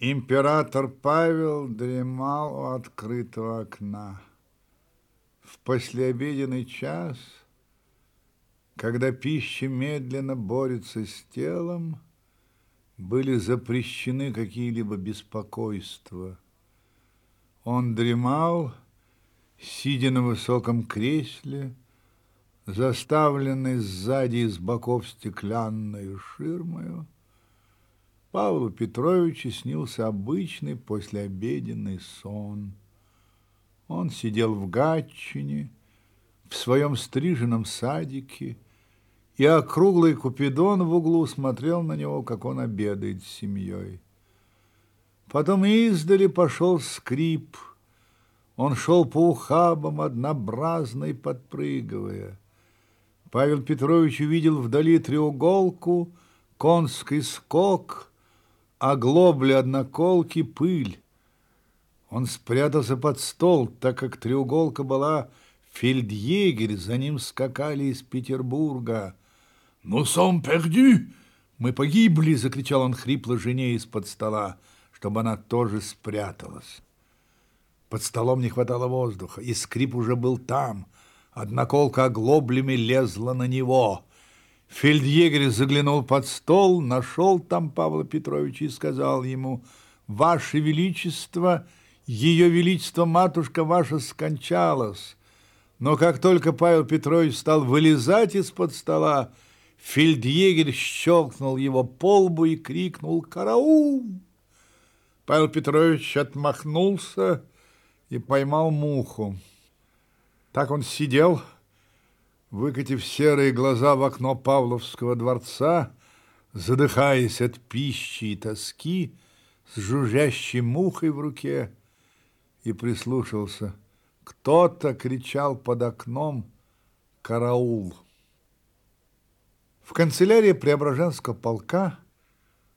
Император Павел дремал у открытого окна. В послеобеденный час, когда пища медленно борется с телом, были запрещены какие-либо беспокойства. Он дремал, сидя на высоком кресле, заставленный сзади и с боков стеклянной ширмою, Павлу Петровичу снился обычный послеобеденный сон. Он сидел в Гатчине, в своем стриженном садике, и округлый Купидон в углу смотрел на него, как он обедает с семьей. Потом издали пошел скрип. Он шел по ухабам, однообразно и подпрыгивая. Павел Петрович увидел вдали треуголку, конский скок — оглобли одноколки пыль. Он спрятался под стол, так как треуголка была фельдъегерь, за ним скакали из Петербурга. «Ну, сом пердю!» «Мы погибли!» — закричал он хрипло жене из-под стола, чтобы она тоже спряталась. Под столом не хватало воздуха, и скрип уже был там. Одноколка оглоблями лезла на него — Фельдъегерь заглянул под стол, нашел там Павла Петровича и сказал ему, «Ваше Величество, Ее Величество Матушка ваша скончалась». Но как только Павел Петрович стал вылезать из-под стола, фельдъегерь щелкнул его по лбу и крикнул «Караул!». Павел Петрович отмахнулся и поймал муху. Так он сидел, выкатив серые глаза в окно Павловского дворца, задыхаясь от пищи и тоски, с жужжащей мухой в руке, и прислушался. Кто-то кричал под окном «Караул!». В канцелярии Преображенского полка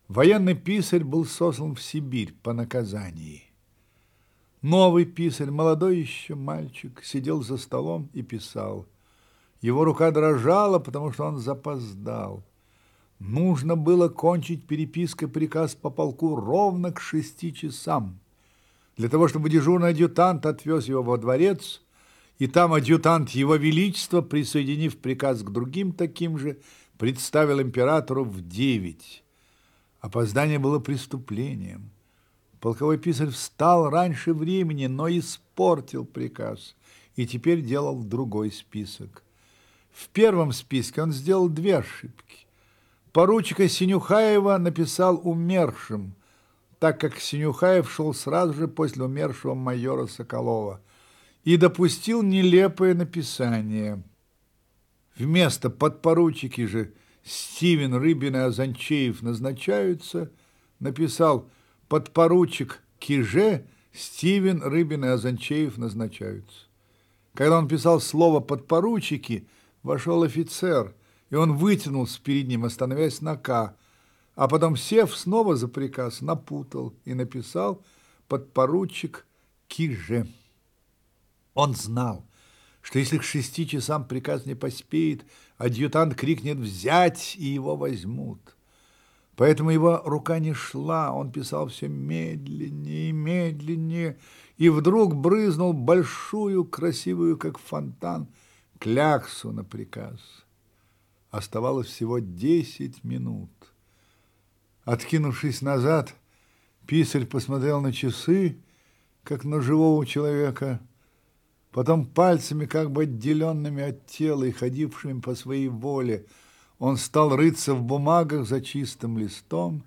военный писарь был сослан в Сибирь по наказании. Новый писарь, молодой еще мальчик, сидел за столом и писал – его рука дрожала, потому что он запоздал. Нужно было кончить перепиской приказ по полку ровно к шести часам. Для того, чтобы дежурный адъютант отвез его во дворец, и там адъютант Его Величества, присоединив приказ к другим таким же, представил императору в девять. Опоздание было преступлением. Полковой писарь встал раньше времени, но испортил приказ и теперь делал другой список. В первом списке он сделал две ошибки. Поручика Синюхаева написал умершим, так как Синюхаев шел сразу же после умершего майора Соколова, и допустил нелепое написание. Вместо подпоручики же Стивен Рыбин и Азанчеев назначаются, написал подпоручик Киже, Стивен Рыбин и Азанчеев назначаются. Когда он писал слово «подпоручики», вошел офицер, и он вытянулся перед ним, остановясь на «К», а потом, сев снова за приказ, напутал и написал подпоручик Киже. Он знал, что если к шести часам приказ не поспеет, адъютант крикнет «взять» и его возьмут. Поэтому его рука не шла, он писал все медленнее и медленнее, и вдруг брызнул большую, красивую, как фонтан, кляксу на приказ. Оставалось всего десять минут. Откинувшись назад, писарь посмотрел на часы, как на живого человека, потом пальцами, как бы отделенными от тела и ходившими по своей воле, он стал рыться в бумагах за чистым листом,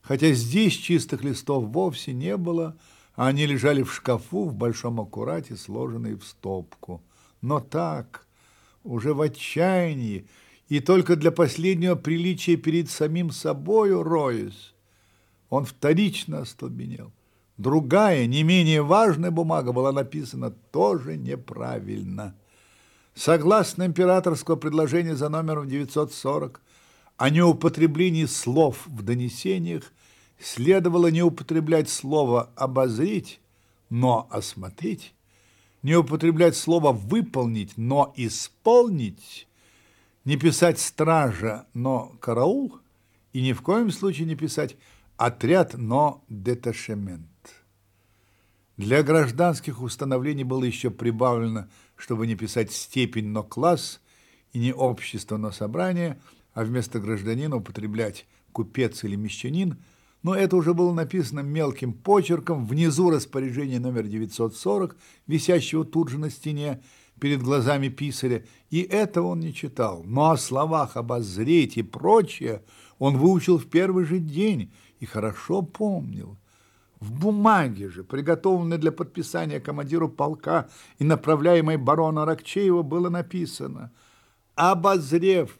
хотя здесь чистых листов вовсе не было, а они лежали в шкафу в большом аккурате, сложенные в стопку но так, уже в отчаянии, и только для последнего приличия перед самим собою роясь, он вторично остолбенел. Другая, не менее важная бумага была написана тоже неправильно. Согласно императорского предложения за номером 940 о неупотреблении слов в донесениях, следовало не употреблять слово «обозрить», но «осмотреть», не употреблять слово «выполнить», но «исполнить», не писать «стража», но «караул», и ни в коем случае не писать Отряд «Но деташемент». Для гражданских установлений было еще прибавлено, чтобы не писать степень, но класс, и не общество, но собрание, а вместо гражданина употреблять купец или мещанин, но это уже было написано мелким почерком внизу распоряжения номер 940, висящего тут же на стене, перед глазами писаря, и этого он не читал. Но о словах «обозреть» и прочее он выучил в первый же день и хорошо помнил. В бумаге же, приготовленной для подписания командиру полка и направляемой барона Рокчеева, было написано «Обозрев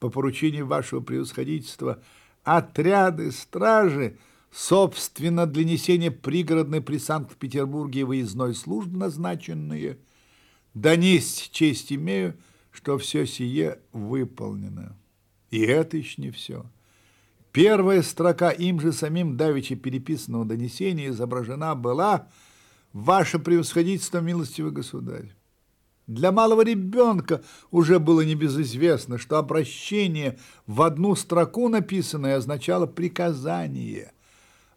по поручению вашего превосходительства отряды стражи, собственно, для несения пригородной при Санкт-Петербурге выездной службы назначенные – Донесть честь имею, что все сие выполнено. И это еще не все. Первая строка им же самим давеча переписанного донесения изображена была «Ваше превосходительство, милостивый государь». Для малого ребенка уже было небезызвестно, что обращение в одну строку написанное означало приказание,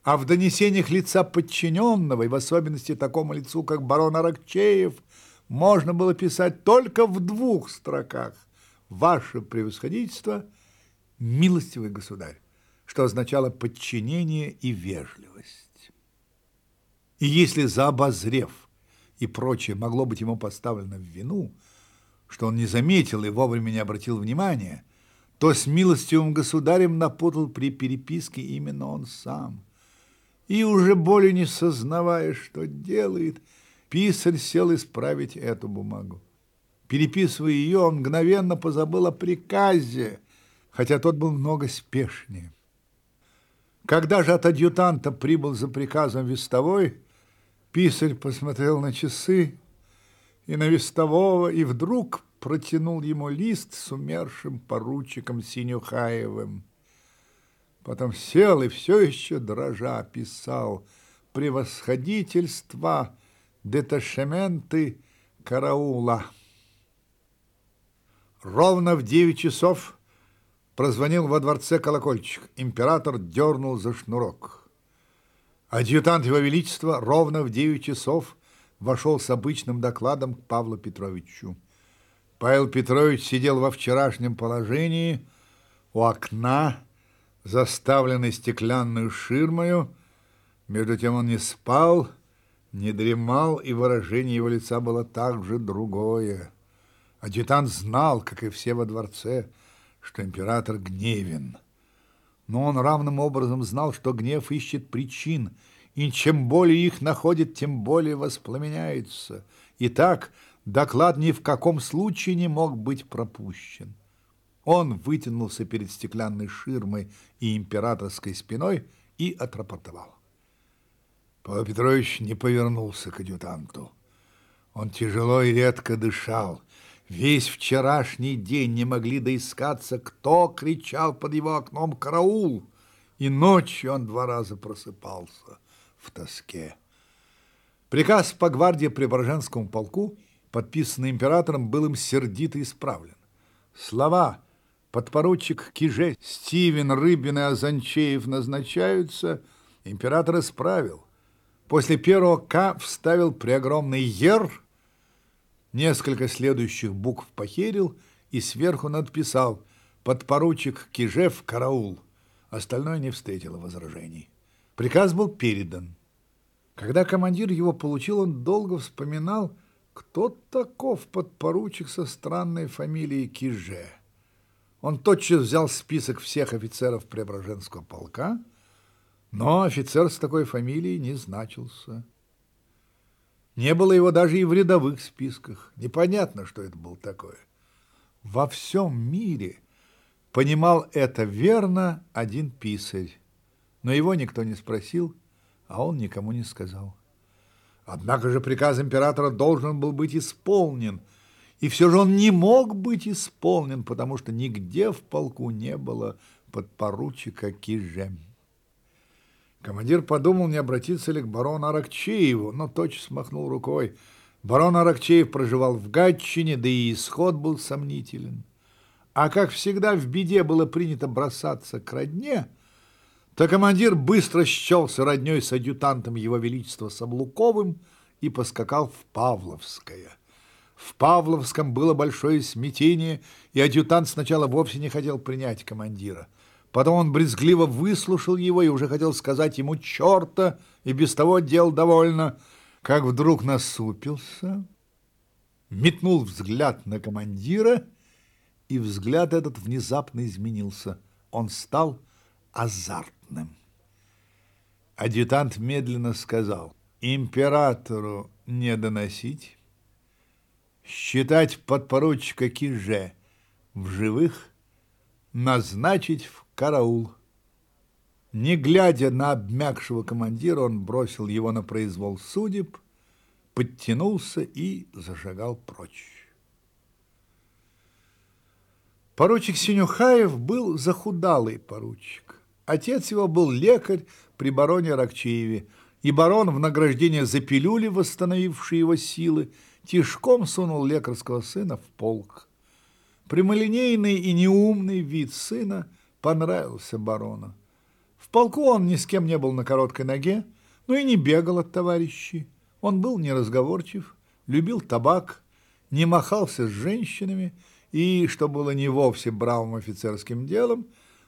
а в донесениях лица подчиненного, и в особенности такому лицу, как барон Аракчеев – можно было писать только в двух строках «Ваше превосходительство, милостивый государь», что означало подчинение и вежливость. И если за обозрев и прочее могло быть ему поставлено в вину, что он не заметил и вовремя не обратил внимания, то с милостивым государем напутал при переписке именно он сам. И уже более не сознавая, что делает – Писарь сел исправить эту бумагу. Переписывая ее, он мгновенно позабыл о приказе, хотя тот был много спешнее. Когда же от адъютанта прибыл за приказом вестовой, писарь посмотрел на часы и на вестового, и вдруг протянул ему лист с умершим поручиком Синюхаевым. Потом сел и все еще дрожа писал «Превосходительство» деташементы караула. Ровно в девять часов прозвонил во дворце колокольчик. Император дернул за шнурок. Адъютант Его Величества ровно в девять часов вошел с обычным докладом к Павлу Петровичу. Павел Петрович сидел во вчерашнем положении у окна, заставленный стеклянную ширмою. Между тем он не спал, не дремал, и выражение его лица было также другое. Адъютант знал, как и все во дворце, что император гневен. Но он равным образом знал, что гнев ищет причин, и чем более их находит, тем более воспламеняется. Итак, доклад ни в каком случае не мог быть пропущен. Он вытянулся перед стеклянной ширмой и императорской спиной и отрапортовал. Павел Петрович не повернулся к адъютанту. Он тяжело и редко дышал. Весь вчерашний день не могли доискаться, кто кричал под его окном «Караул!» И ночью он два раза просыпался в тоске. Приказ по гвардии Преображенскому полку, подписанный императором, был им сердито исправлен. Слова «подпоручик Киже, Стивен, Рыбин и Азанчеев назначаются» император исправил – После первого «К» вставил преогромный «Ер», несколько следующих букв похерил и сверху надписал «Подпоручик Кижев караул». Остальное не встретило возражений. Приказ был передан. Когда командир его получил, он долго вспоминал, кто таков подпоручик со странной фамилией Киже. Он тотчас взял список всех офицеров Преображенского полка – но офицер с такой фамилией не значился. Не было его даже и в рядовых списках. Непонятно, что это было такое. Во всем мире понимал это верно один писарь, но его никто не спросил, а он никому не сказал. Однако же приказ императора должен был быть исполнен, и все же он не мог быть исполнен, потому что нигде в полку не было подпоручика Кижем. Командир подумал, не обратиться ли к барону Аракчееву, но тотчас махнул рукой. Барон Аракчеев проживал в Гатчине, да и исход был сомнителен. А как всегда в беде было принято бросаться к родне, то командир быстро счелся родней с адъютантом Его Величества Саблуковым и поскакал в Павловское. В Павловском было большое смятение, и адъютант сначала вовсе не хотел принять командира. Потом он брезгливо выслушал его и уже хотел сказать ему «черта», и без того дел довольно, как вдруг насупился, метнул взгляд на командира, и взгляд этот внезапно изменился. Он стал азартным. Адъютант медленно сказал, императору не доносить, считать подпоручика Киже в живых, назначить в караул. Не глядя на обмякшего командира, он бросил его на произвол судеб, подтянулся и зашагал прочь. Поручик Синюхаев был захудалый поручик. Отец его был лекарь при бароне Рокчееве, и барон в награждение за пилюли, восстановившие его силы, тишком сунул лекарского сына в полк. Прямолинейный и неумный вид сына понравился барону. В полку он ни с кем не был на короткой ноге, но и не бегал от товарищей. Он был неразговорчив, любил табак, не махался с женщинами и, что было не вовсе бравым офицерским делом,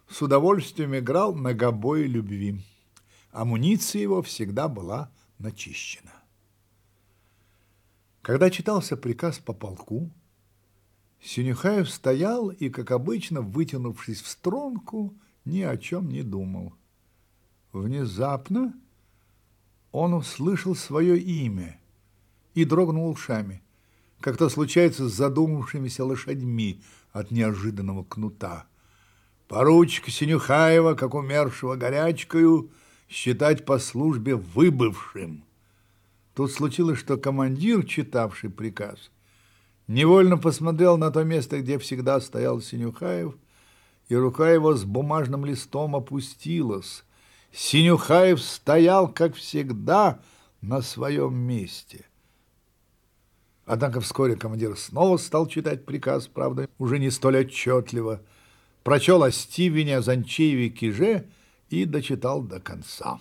с удовольствием играл на гобое любви. Амуниция его всегда была начищена. Когда читался приказ по полку, Синюхаев стоял и, как обычно, вытянувшись в струнку, ни о чем не думал. Внезапно он услышал свое имя и дрогнул ушами, как то случается с задумавшимися лошадьми от неожиданного кнута. Поручика Синюхаева, как умершего горячкою, считать по службе выбывшим – Тут случилось, что командир, читавший приказ, невольно посмотрел на то место, где всегда стоял Синюхаев, и рука его с бумажным листом опустилась. Синюхаев стоял, как всегда, на своем месте. Однако вскоре командир снова стал читать приказ, правда, уже не столь отчетливо. Прочел о Стивене, о Занчееве, Киже и дочитал до конца.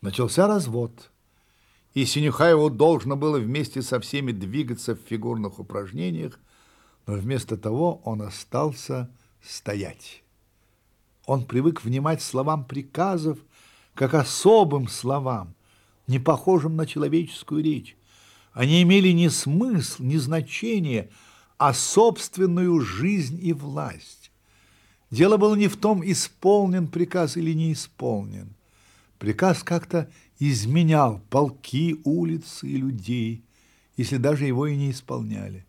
Начался развод и Синюхаеву должно было вместе со всеми двигаться в фигурных упражнениях, но вместо того он остался стоять. Он привык внимать словам приказов, как особым словам, не похожим на человеческую речь. Они имели не смысл, не значение, а собственную жизнь и власть. Дело было не в том, исполнен приказ или не исполнен. Приказ как-то изменял полки, улицы и людей, если даже его и не исполняли.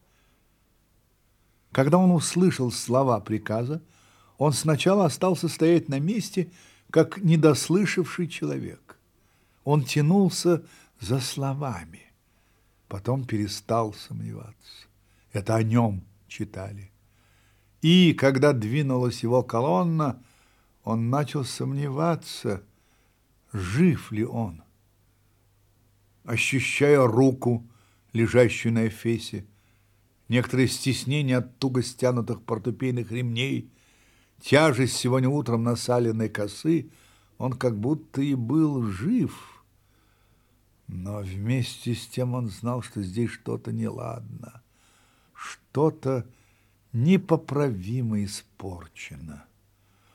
Когда он услышал слова приказа, он сначала остался стоять на месте, как недослышавший человек. Он тянулся за словами, потом перестал сомневаться. Это о нем читали. И, когда двинулась его колонна, он начал сомневаться – жив ли он. Ощущая руку, лежащую на эфесе, некоторые стеснения от туго стянутых портупейных ремней, тяжесть сегодня утром насаленной косы, он как будто и был жив. Но вместе с тем он знал, что здесь что-то неладно, что-то непоправимо испорчено.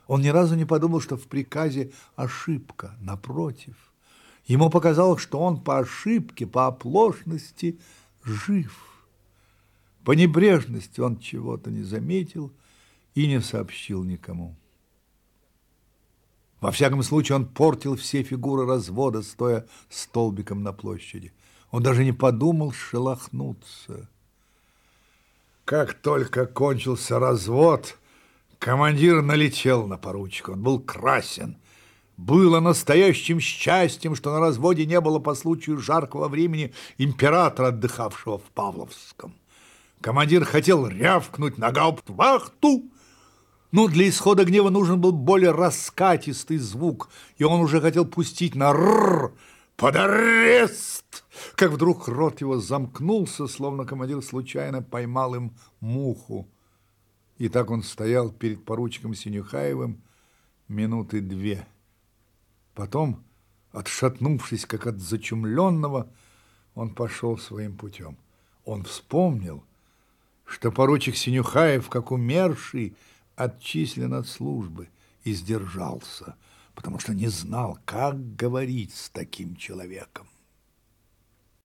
Он ни разу не подумал, что в приказе ошибка. Напротив, ему показалось, что он по ошибке, по оплошности жив. По небрежности он чего-то не заметил и не сообщил никому. Во всяком случае, он портил все фигуры развода, стоя столбиком на площади. Он даже не подумал шелохнуться. Как только кончился развод, Командир налетел на поручика. Он был красен. Было настоящим счастьем, что на разводе не было по случаю жаркого времени императора, отдыхавшего в Павловском. Командир хотел рявкнуть на гауптвахту, но для исхода гнева нужен был более раскатистый звук, и он уже хотел пустить на «рррр» под арест, как вдруг рот его замкнулся, словно командир случайно поймал им муху. И так он стоял перед поручиком Синюхаевым минуты две – Потом, отшатнувшись, как от зачумленного, он пошел своим путем. Он вспомнил, что поручик Синюхаев, как умерший, отчислен от службы и сдержался, потому что не знал, как говорить с таким человеком.